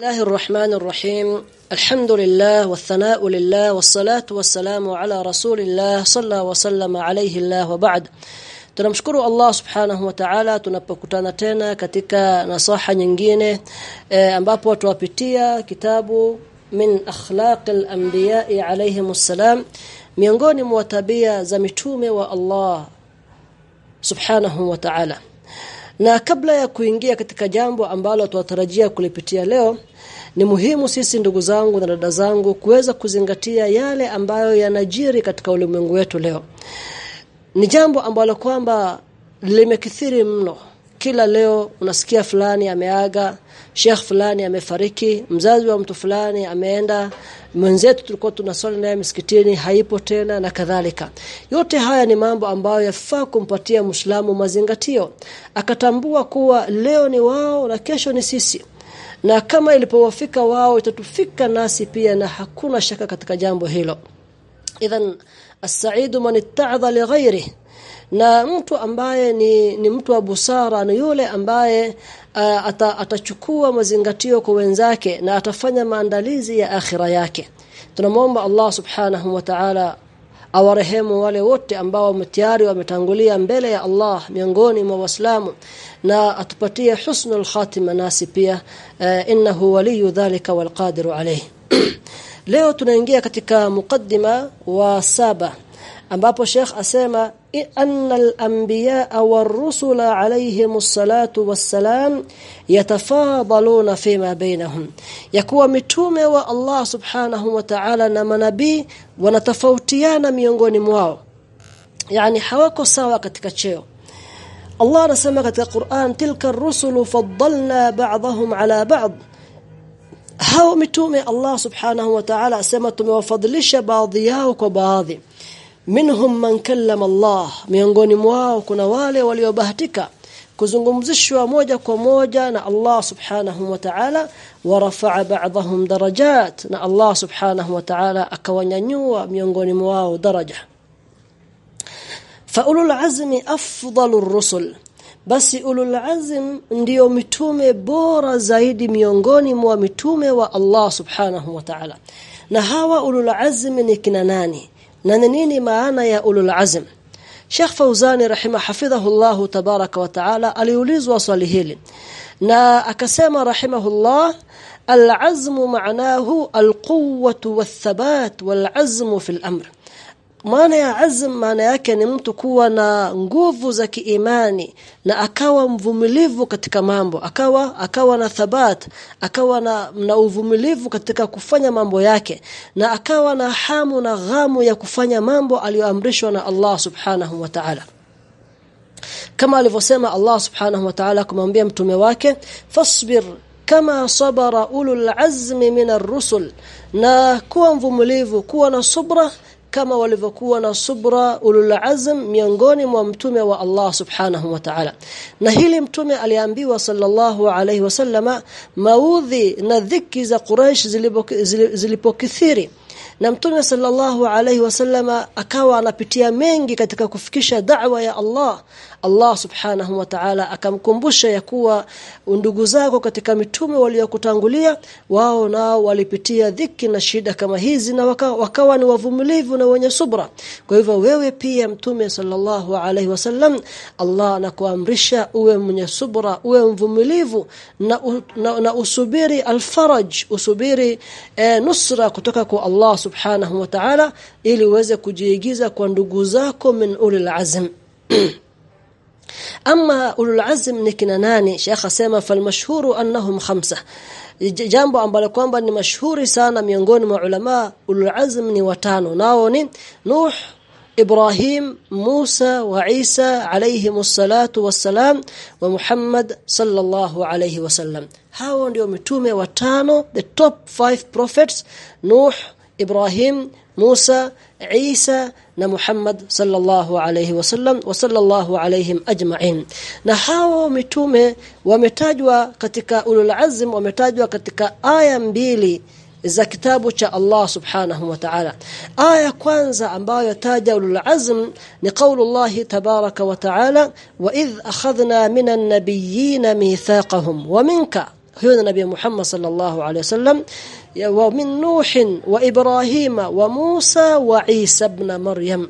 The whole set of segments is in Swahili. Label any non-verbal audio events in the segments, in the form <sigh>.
الله الرحمن الرحيم الحمد لله والثناء لله والصلاة والسلام على رسول الله صلى وسلم عليه الله وبعد tunamshukuru Allah subhanahu wa ta'ala tunapokutana tena katika nasaha nyingine e, ambapo tuwapitia kitabu min akhlaqil anbiya'i alayhimus salam miongoni mwa tabia za mitume wa Allah subhanahu wa ta'ala na kabla ya kuingia katika jambo ambalo tunatarajia kulipitia leo ni muhimu sisi ndugu zangu na dada zangu kuweza kuzingatia yale ambayo yanajiri katika ulimwengu wetu leo. Ni jambo ambalo kwamba limekithiri mno. Kila leo unasikia fulani ameaga Sheikh fulani amefariki mzazi wa mtu fulani ameenda mwenzetu tulikuwa tunaswali naye msikitini haipo tena na kadhalika. Yote haya ni mambo ambayo yafaa kumpatia Muislamu mazingatio. Akatambua kuwa leo ni wao na kesho ni sisi. Na kama ilipowafika wao itatufika nasi pia na hakuna shaka katika jambo hilo. Idhan as-sa'idu man itta'adha li ghairihi na mtu ambaye ni, ni mtu wa busara ni yule ambaye uh, ata, atachukua mazingatio kwa wenzake na atafanya maandalizi ya akhira yake. Tunamwomba Allah subhanahu wa ta'ala awarehemu wale wote ambao tayari wametangulia mbele ya Allah miongoni mwa waislamu na atupatie husnul khatima nasi pia uh, innahu waliyu dhalika walqadiru alayhi leo tunaingia katika mukaddima wa saba ambapo Sheikh asema annal anbiya war-rusula alayhimus salatu wassalam yatafadaluna fima bainahum yakuwa mitume wa Allah subhanahu wa ta'ala na manabii wanatofautiana miongoni mwao. Yani hawako sawa katika cheo. Allah anasema katika Qur'an tilka ar-rusulu faddalna ba'dahum ala ba'd hao mitume Allah subhanahu wa ta'ala asema tumewafadhilisha baadhi yao kwa baadhi. Minhum man kallama Allah. Miongoni mwao kuna wale waliobahatika kuzungumzishwa moja kwa moja na Allah subhanahu wa ta'ala wa rafa'a ba'dahum darajat na Allah subhanahu wa ta'ala akawanyanyua miongoni mwao daraja. Fa ulul azmi afdalur rusul basi ulul azm ndio mitume bora zaidi miongoni mwa mitume wa Allah subhanahu wa ta'ala. Na hawa ulul azm ni kina nani? Na nini maana ya ulul azm? Sheikh Fauzani rahima hafidhahullah tabaraka wa taala aliulizwa swali hili. Na akasema rahimahullah al-azmu ma'nahu al-quwwatu wath-thabat wal-azmu fil amr maana ya azm maana yake ni mtu kuwa na nguvu za kiimani na akawa mvumilivu katika mambo akawa akawa na thabat akawa na, na uvumilivu katika kufanya mambo yake na akawa na hamu na ghamu ya kufanya mambo aliyoamrishwa na Allah subhanahu wa ta'ala. Kama alivyosema Allah subhanahu wa ta'ala kumwambia mtume wake fasbir kama sabara ulul azmi min ar-rusul na kuwa mvumilivu kuwa na subra kama walivyokuwa na subra ulul azm miongoni mwa mtume wa Allah subhanahu wa ta'ala. Na hili mtume aliambiwa sallallahu alayhi wasallama maudhi na dhiki za quraish zilipokithiri na mtume sallallahu alayhi wasallama akawa anapitia mengi katika kufikisha da'wa ya Allah. Allah subhanahu wa ta'ala akamkumbusha ya kuwa ndugu zako katika mitume waliokutangulia wao nao walipitia dhiki na shida kama hizi na waka, wakawa ni wavumilivu na wenye subra. Kwa hivyo wewe pia mtume sallallahu alaihi wasallam Allah anakuamrisha uwe mwenye subra uwe mvumilivu na, na, na usubiri alfaraj usubiri e, nusra kutoka kwa Allah Allah subhanahu wa ta'ala ili uweze kujiigiza kwa ndugu zako min ulul azm. <clears throat> Ama ulul azm ni kina nani? Shekha sema falmashhuru annahum khamsa. Jambo ambalo kwamba ni mashuhuri sana miongoni mwa ulama ulul azm ni watano. Nao ni Nuh Ibrahim Musa wa Isa alayhi msalatu wassalam wa Muhammad sallallahu alayhi wasallam ndio mitume watano the top 5 prophets Nuh Ibrahim Musa Isa na Muhammad sallallahu alayhi wasallam wa sallallahu alayhim ajma'in na hao mitume wametajwa katika ulul azm wametajwa katika aya mbili za kitabu cha Allah subhanahu wa ta'ala aya kwanza ambayo taja ulul azm ni qaulullah tabaraka wa ta'ala wa idh akhadhna minan nabiyyin mithaqahum wa minka huyo nabii Muhammad sallallahu alaihi wasallam wa min nuh wa ibrahima wa musa wa isa ibn maryam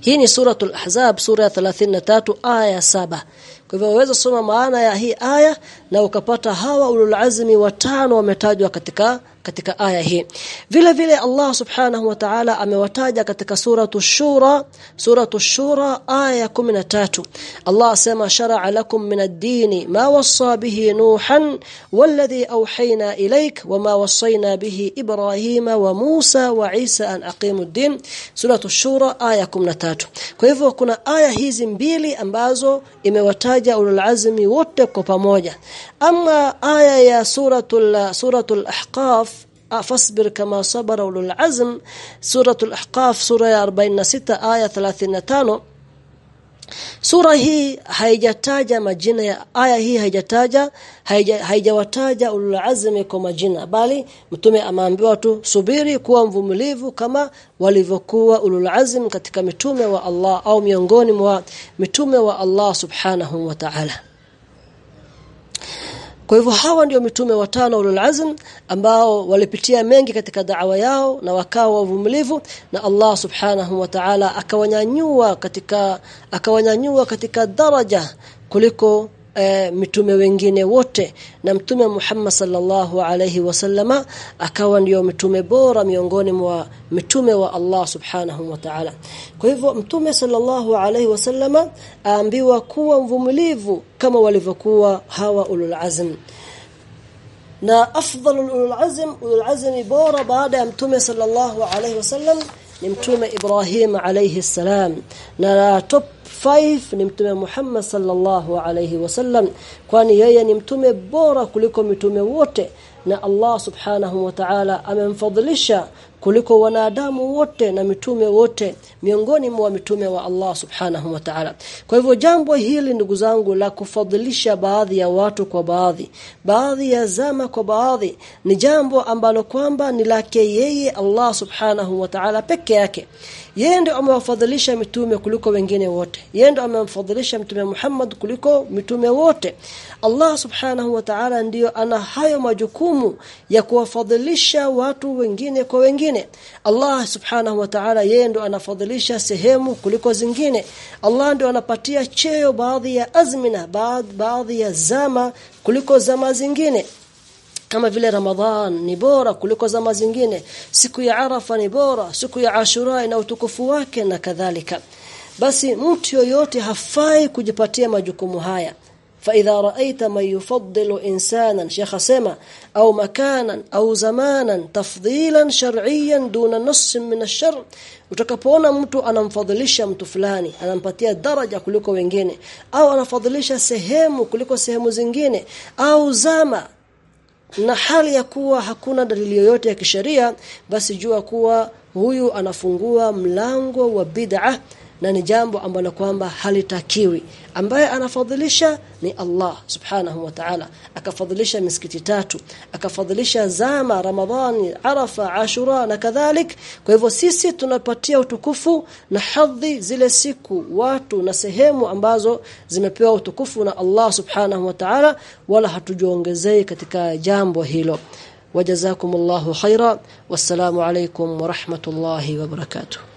hii ni suratul ahzab sura ya 33 aya 7 kwa hivyo waweza soma maana ya hii aya na ukapata hawa ulul azmi watano wametajwa katika katika aya hii. Vile vile Allah subhanahu wa ta'ala amewataja katika suratu shura suratu shura aya 13 Allah asema shar'a lakum min ad-din ma wassa bihi nuhan walladhi awhayna ilayk wama wassayna bihi ibrahima wa Musa wa Isa an aqimu ad-din. Suratu shura aya 13 kwa hivyo kuna aya hizi mbili ambazo imewataja ulul azmi wote kwa pamoja ama aya ya suratul suratul ahqaf kama sabara ulul azm suratul ahqaf sura ya 46 aya 35 Sura hii haijataja majina ya aya hii haijataja haijawataja ulul azmi kwa majina bali mtume ameambiwa tu subiri kuwa mvumilivu kama walivyokuwa ulul azm katika mitume wa Allah au miongoni mwa mitume wa Allah subhanahu wa ta'ala kwa hivyo hawa ndio mitume watano ulul azm ambao walipitia mengi katika da'wa yao na wakawa wavumilivu na Allah subhanahu wa ta'ala akawanyanyua katika akawanyanyua katika daraja kuliko e, mitume wengine wote. Na mtume Muhammad sallallahu alayhi wasallama akawa ndio mtume bora miongoni mwa mitume wa Allah subhanahu wa ta'ala. Kwa hivyo mtume sallallahu alayhi wasallama aambiwa kuwa mvumilivu kama walivyokuwa hawa ulul azm. Na afdalul ulul azm ulul azm bora baada ya mtume sallallahu alayhi wasallam ni mtume Ibrahim alayhi salam. Na top 5 ni mtume Muhammad sallallahu alayhi wasallam kwani yeye ni mtume bora kuliko mitume wote na Allah subhanahu wa ta'ala amemfadhilisha kuliko wanadamu wote na mitume wote miongoni mwa mitume wa Allah subhanahu wa ta'ala. Kwa hivyo jambo hili ndugu zangu la kufadhilisha baadhi ya watu kwa baadhi baadhi ya zama kwa baadhi ni jambo ambalo kwamba ni lake yeye Allah subhanahu wa ta'ala peke yake. Yeye ndio amewafadhilisha mitume kuliko wengine wote. Yeye ndio amemfadhilisha mtume Muhammad kuliko mitume wote. Allah subhanahu wa ta'ala ndiyo ana hayo majukumu ya kuwafadhilisha watu wengine kwa wengine Allah subhanahu wa ta'ala yeye ndo anafadhilisha sehemu kuliko zingine. Allah ndo anapatia cheo baadhi ya azmina baadhi baadhi ya zama kuliko zama zingine. Kama vile Ramadhan ni bora kuliko zama zingine. Siku ya Arafa ni bora siku ya Ashura ina utukufu wake na kadhalika. Basi mtu yoyote hafai kujipatia majukumu haya فاذا رايت من يفضل انسانا شيخ سما او مكانا او زمانا تفضيلا شرعيا دون نص من الشر utakapoona mtu anamfadhilisha mtu fulani anampatia daraja kuliko wengine au anafadhilisha sehemu kuliko sehemu zingine au zama na hali ya kuwa hakuna dalili yoyote ya kisheria basi jua kuwa huyu anafungua mlango wa bid'ah na ni jambo ambalo kwamba halitakiwi. Ambaye anafadhilisha ni Allah subhanahu wa ta'ala. Akafadhilisha misikiti tatu. Akafadhilisha zama ramadhani arafa ashura na kadhalik. Kwa hivyo sisi tunapatia utukufu na hadhi zile siku watu na sehemu ambazo zimepewa utukufu na Allah subhanahu wa ta'ala wala hatujiongezei katika jambo hilo. Wajazakumullahu khaira wassalamu alaykum wa rahmatullahi wa barakatuh